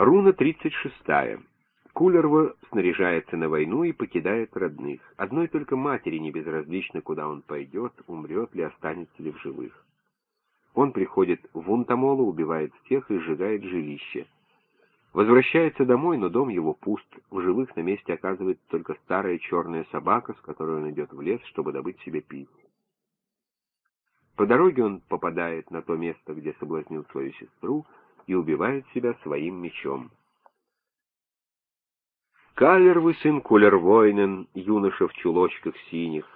Руна 36. Кулерва снаряжается на войну и покидает родных. Одной только матери не безразлично, куда он пойдет, умрет ли, останется ли в живых. Он приходит в Унтамолу, убивает всех и сжигает жилище. Возвращается домой, но дом его пуст. В живых на месте оказывается только старая черная собака, с которой он идет в лес, чтобы добыть себе пить. По дороге он попадает на то место, где соблазнил свою сестру, и убивает себя своим мечом. Калервы сын Кулервойнен, юноша в чулочках синих,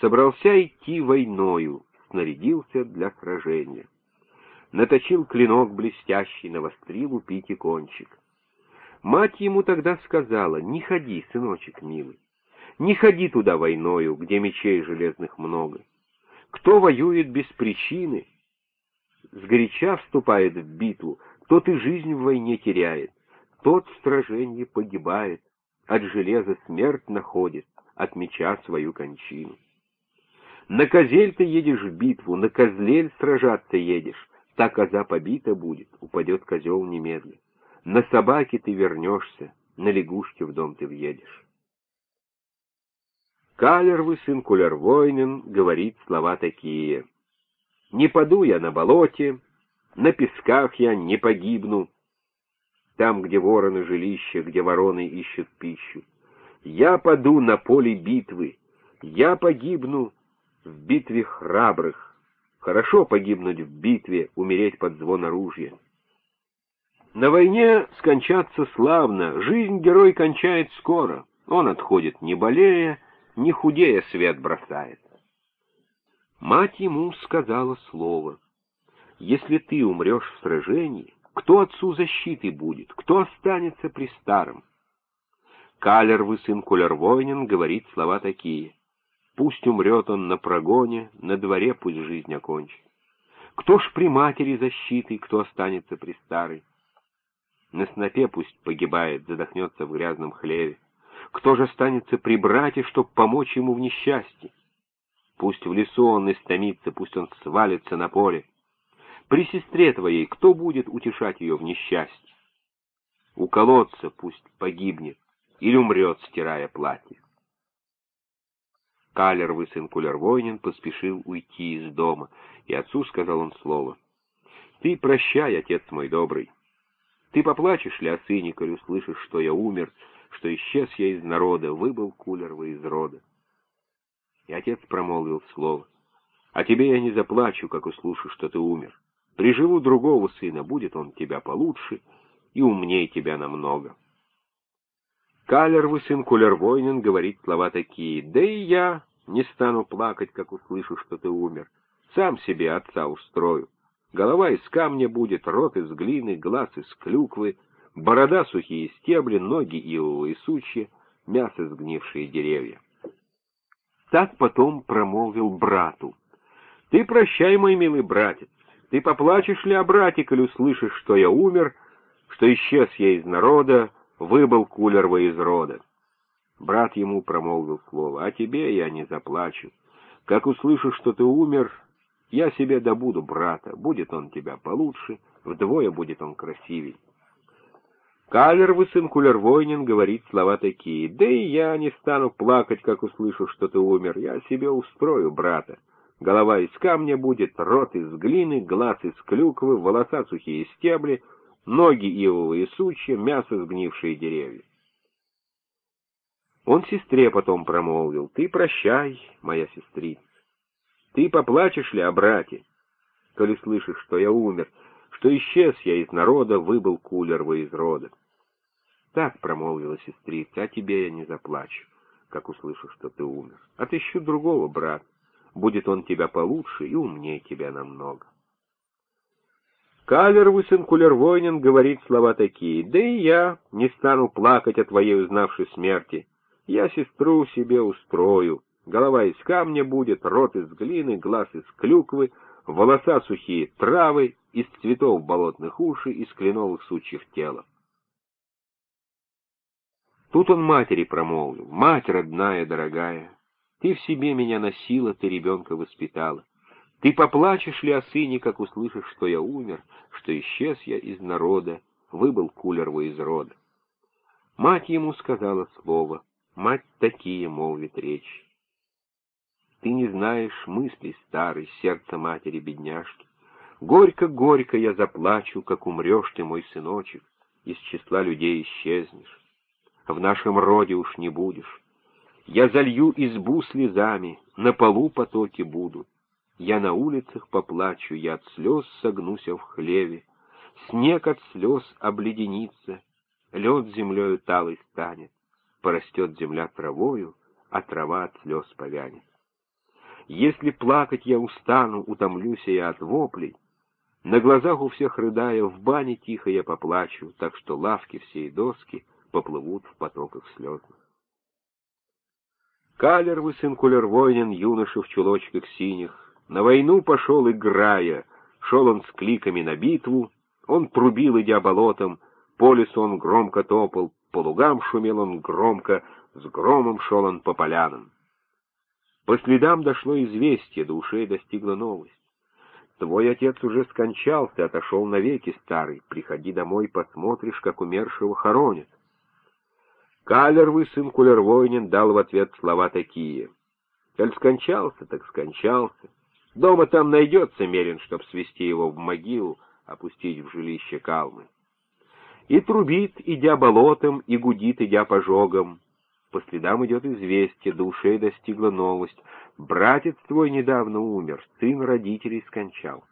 собрался идти войною, снарядился для сражения. Наточил клинок блестящий, навострил у пики кончик. Мать ему тогда сказала, «Не ходи, сыночек милый, не ходи туда войною, где мечей железных много. Кто воюет без причины, сгоряча вступает в битву, тот и жизнь в войне теряет, тот в сражении погибает, от железа смерть находит, от меча свою кончину. На козель ты едешь в битву, на козлель сражаться едешь, та коза побита будет, упадет козел немедля. На собаке ты вернешься, на лягушке в дом ты въедешь. Калервы, сын Кулервойнен, говорит слова такие. «Не паду я на болоте, на песках я не погибну, там, где вороны жилища, где вороны ищут пищу. Я паду на поле битвы, я погибну в битве храбрых. Хорошо погибнуть в битве, умереть под звон оружия. На войне скончаться славно, жизнь герой кончает скоро. Он отходит не болея, не худея свет бросает. Мать ему сказала слово. Если ты умрешь в сражении, кто отцу защиты будет, кто останется при старом? Калервы сын Кулервойнин говорит слова такие. Пусть умрет он на прогоне, на дворе пусть жизнь окончит. Кто ж при матери защиты, кто останется при старой? На снопе пусть погибает, задохнется в грязном хлеве. Кто же останется при брате, чтоб помочь ему в несчастье? Пусть в лесу он истомится, пусть он свалится на поле. При сестре твоей кто будет утешать ее в несчастье? У колодца пусть погибнет или умрет, стирая платье. Калервый сын Кулервойнин поспешил уйти из дома, и отцу сказал он слово. «Ты прощай, отец мой добрый. Ты поплачешь ли о сыне, коль услышишь, что я умер, что исчез я из народа, выбыл Кулерва из рода?» И отец промолвил слово. «А тебе я не заплачу, как услышу, что ты умер. Приживу другого сына, будет он тебя получше и умнее тебя намного». Калервы сын Кулервойнин говорит слова такие. «Да и я не стану плакать, как услышу, что ты умер. Сам себе отца устрою. Голова из камня будет, рот из глины, глаз из клюквы, борода сухие стебли, ноги ивовые сучья, мясо сгнившие деревья». Так потом промолвил брату. «Ты прощай, мой милый братец, ты поплачешь ли о брате, коль услышишь, что я умер, что исчез я из народа, выбыл Кулерва из рода. Брат ему промолвил слово, «А тебе я не заплачу. Как услышу, что ты умер, я себе добуду брата. Будет он тебя получше, вдвое будет он красивей». Калервы сын Кулервойнин говорит слова такие, «Да и я не стану плакать, как услышу, что ты умер. Я себе устрою брата. Голова из камня будет, рот из глины, глаз из клюквы, волоса сухие стебли — ноги ивовые сучья, мясо сгнившие деревья. Он сестре потом промолвил, «Ты прощай, моя сестрица. Ты поплачешь ли о брате, коли слышишь, что я умер, что исчез я из народа, выбыл кулерва из рода?» Так промолвила сестрица, «А тебе я не заплачу, как услышу, что ты умер. Отыщу другого брата, будет он тебя получше и умнее тебя намного». Калервы сын Кулервойнин говорит слова такие, «Да и я не стану плакать о твоей узнавшей смерти. Я сестру себе устрою. Голова из камня будет, рот из глины, глаз из клюквы, волоса сухие травы, из цветов болотных уши, из кленовых сучьев тела». Тут он матери промолвил, «Мать родная, дорогая, ты в себе меня носила, ты ребенка воспитала. Ты поплачешь ли о сыне, как услышишь, что я умер, что исчез я из народа, выбыл Кулерву из рода. Мать ему сказала слово, мать такие молвит речь. Ты не знаешь мыслей старой, сердца матери-бедняжки. Горько-горько я заплачу, как умрешь ты, мой сыночек, из числа людей исчезнешь. В нашем роде уж не будешь. Я залью избу слезами, на полу потоки будут. Я на улицах поплачу, я от слез согнуся в хлеве. Снег от слез обледенится, лед землею талой станет, порастет земля травою, а трава от слез повянет. Если плакать я устану, утомлюсь я от воплей, на глазах у всех рыдая, в бане тихо я поплачу, так что лавки все и доски поплывут в потоках слезных. Калер вы, сын Кулервойнин, юноша в чулочках синих, на войну пошел, играя, шел он с кликами на битву, он трубил, идя болотом, по лесу он громко топал, по лугам шумел он громко, с громом шел он по полянам. По следам дошло известие, до ушей достигла новость. Твой отец уже скончался, отошел навеки старый. Приходи домой, посмотришь, как умершего хоронят. Калервый сын Кулервойнин дал в ответ слова такие. Коль скончался, так скончался. Дома там найдется мерин, чтоб свести его в могилу, опустить в жилище калмы. И трубит, идя болотом, и гудит, идя пожогом. По следам идет известие, до ушей достигла новость. Братец твой недавно умер, сын родителей скончал.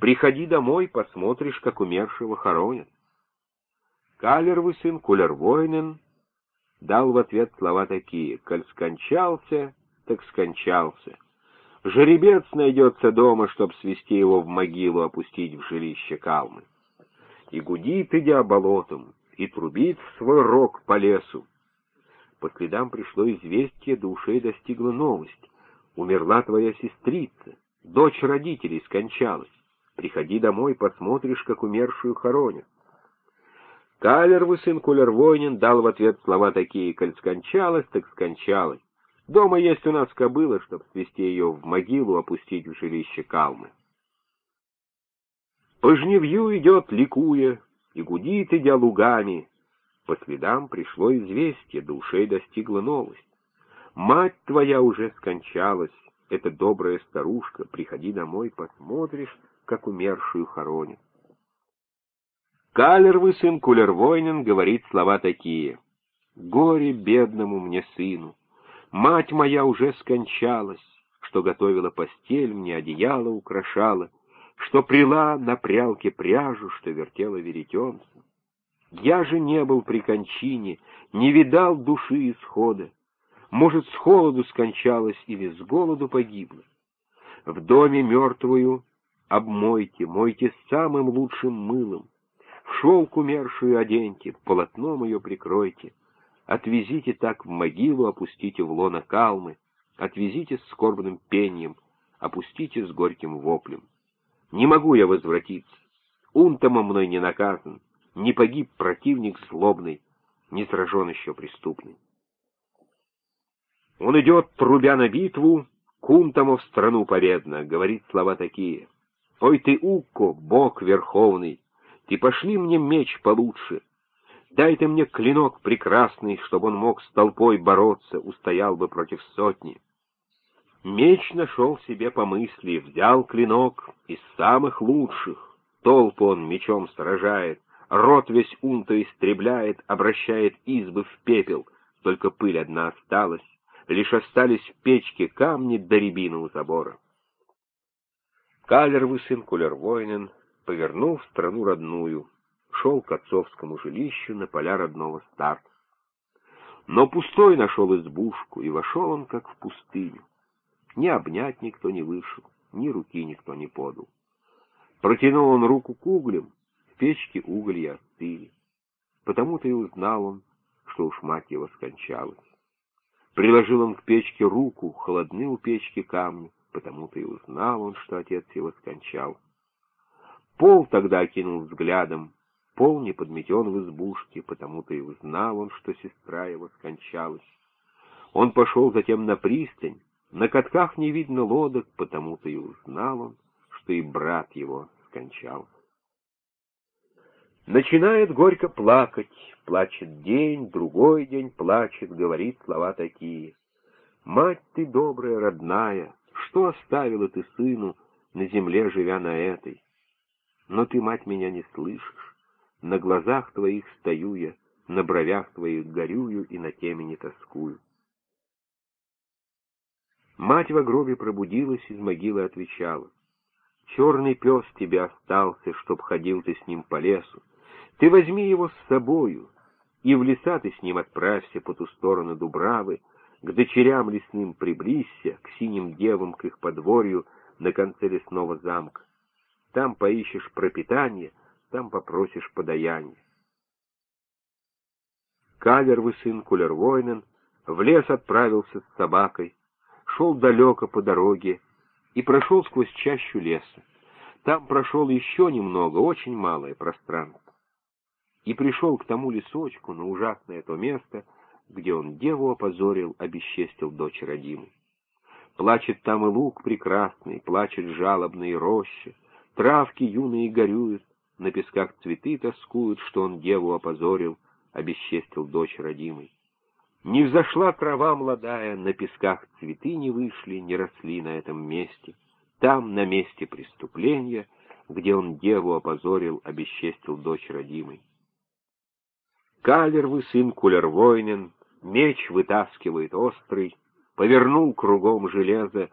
Приходи домой, посмотришь, как умершего хоронят. Калервый сын Кулервойнен дал в ответ слова такие. «Коль скончался, так скончался. Жеребец найдется дома, чтоб свести его в могилу, опустить в жилище калмы. И гудит, идя болотом, и трубит свой рог по лесу, по следам пришло известие, до ушей достигла новость. Умерла твоя сестрица, дочь родителей скончалась. Приходи домой, посмотришь, как умершую хоронят. Калерву сын Кулервойнин дал в ответ слова такие, «Коль скончалась, так скончалась. Дома есть у нас кобыла, чтоб свести ее в могилу, опустить в жилище калмы». По жневью идет, ликуя, и гудит, идя лугами, по следам пришло известие, до ушей достигла новость. Мать твоя уже скончалась, эта добрая старушка, приходи домой, посмотришь, как умершую хоронят. Калервый сын Кулервойнен говорит слова такие. «Горе бедному мне сыну! Мать моя уже скончалась, что готовила постель, мне одеяло украшала, что прила на прялке пряжу, что вертела веретенце. Я же не был при кончине, не видал души исхода. Может, с холоду скончалась или с голоду погибла. В доме мертвую обмойте, мойте самым лучшим мылом. Шелк умершую оденьте, полотном ее прикройте. Отвезите так в могилу, опустите в лоно калмы, отвезите с скорбным пением, опустите с горьким воплем. Не могу я возвратиться, унтома мной не наказан, не погиб противник злобный, не сражен еще преступный. Он идет, трубя на битву, кунтому в страну победно, говорит слова такие. «Ой ты, Укко, бог верховный, ты пошли мне меч получше, дай ты мне клинок прекрасный, чтобы он мог с толпой бороться, устоял бы против сотни». Меч нашел себе по мысли, взял клинок из самых лучших, толпу он мечом сражает, Рот весь унта истребляет, обращает избы в пепел, только пыль одна осталась, лишь остались в печке камни до рябины у забора. Калервый сын Кулервойнен повернул в страну родную, шел к отцовскому жилищу на поля родного старта. Но пустой нашел избушку, и вошел он, как в пустыню. Ни обнять никто не вышел, ни руки никто не подал. Протянул он руку к углям, печке уголья остыли. Потому-то и узнал он, что уж мать его скончалась. Приложил он к печке руку, холодны у печки камни, потому-то и узнал он, что отец его скончал. Пол тогда окинул взглядом, пол не подметен в избушке, потому-то и узнал он, что сестра его скончалась. Он пошел затем на пристань, на катках не видно лодок, потому-то и узнал он, что и брат его скончался. Начинает горько плакать, плачет день, другой день плачет, говорит слова такие. «Мать ты добрая, родная, что оставила ты сыну, на земле живя на этой? Но ты, мать, меня не слышишь, на глазах твоих стою я, на бровях твоих горюю и на темени тоскую». Мать в гробе пробудилась, из могилы отвечала. «Черный пес тебе остался, чтоб ходил ты с ним по лесу. Ты возьми его с собою, и в леса ты с ним отправься по ту сторону Дубравы, к дочерям лесным приблизься, к синим девам, к их подворью на конце лесного замка. Там поищешь пропитание, там попросишь подаяние. Кавервый сын Кулервойнен в лес отправился с собакой, шел далеко по дороге и прошел сквозь чащу леса. Там прошел еще немного, очень малое пространство. И пришел к тому лесочку, на ужасное то место, где он деву опозорил, обесчестил дочь родимой. Плачет там и лук прекрасный, плачет жалобные рощи, травки юные горюют, на песках цветы тоскуют, что он деву опозорил, обесчестил дочь родимой. Не взошла трава молодая, на песках цветы не вышли, не росли на этом месте. Там, на месте преступления, где он деву опозорил, обесчестил дочь родимой. Кавервы сын Кулервойнен, меч вытаскивает острый, повернул кругом железо.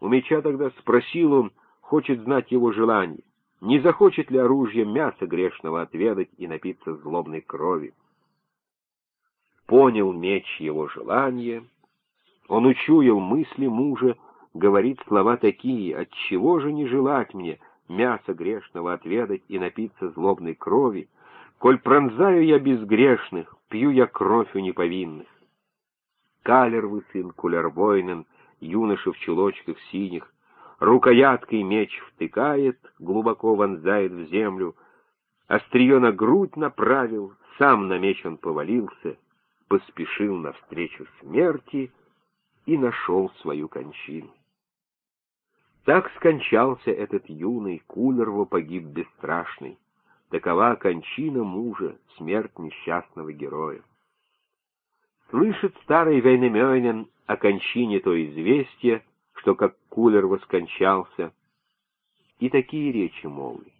У меча тогда спросил он, хочет знать его желание, не захочет ли оружие мяса грешного отведать и напиться злобной крови понял меч его желания, он учуял мысли мужа, говорит слова такие, «Отчего же не желать мне мяса грешного отведать и напиться злобной крови, коль пронзаю я безгрешных, пью я кровь у неповинных?» Калервый сын Кулервойнен, юноша в чулочках синих, рукояткой меч втыкает, глубоко вонзает в землю, острие на грудь направил, сам на меч он повалился, поспешил навстречу смерти и нашел свою кончину. Так скончался этот юный, Кулерво погиб бесстрашный. Такова кончина мужа, смерть несчастного героя. Слышит старый Вейнемёйнен о кончине то известие, что как Кулер воскончался, и такие речи молвит.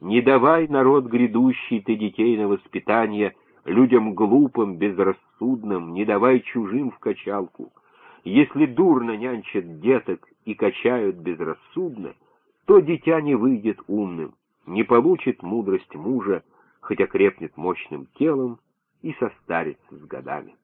«Не давай, народ грядущий, ты детей на воспитание, — людям глупым, безрассудным, не давай чужим в качалку. Если дурно нянчат деток и качают безрассудно, то дитя не выйдет умным, не получит мудрость мужа, хотя крепнет мощным телом и состарится с годами.